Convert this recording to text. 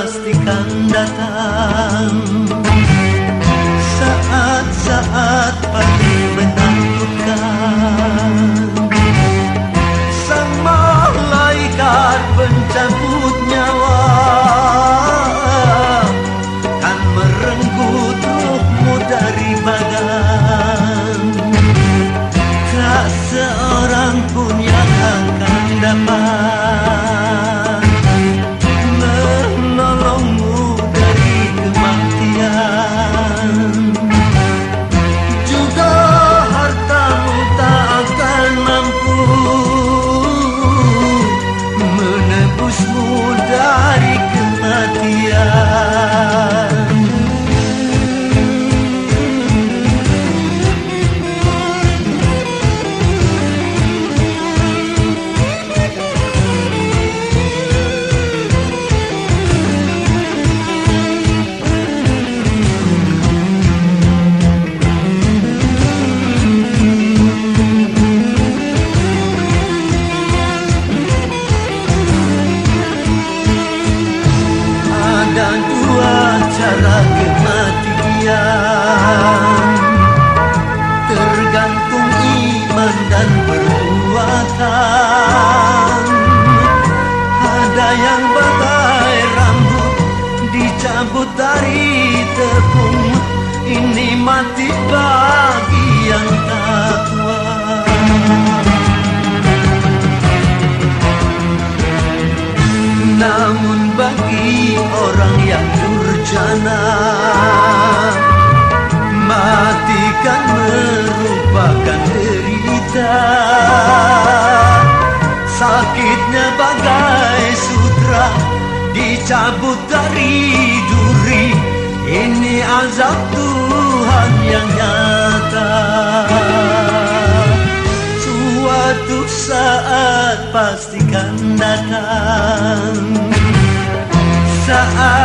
pastikan datang. cara kematian. Tergantung iman dan perbuatan. Ada yang batai rambut dicabut dari tepung. Ini mati bagi yang takwa durjana Mati kan merupakan derita. Sakitnya bagai sutra Dicabut dari duri. Ini azab Tuhan yang nyata. Suatu saat pastikan datang. Saat-saat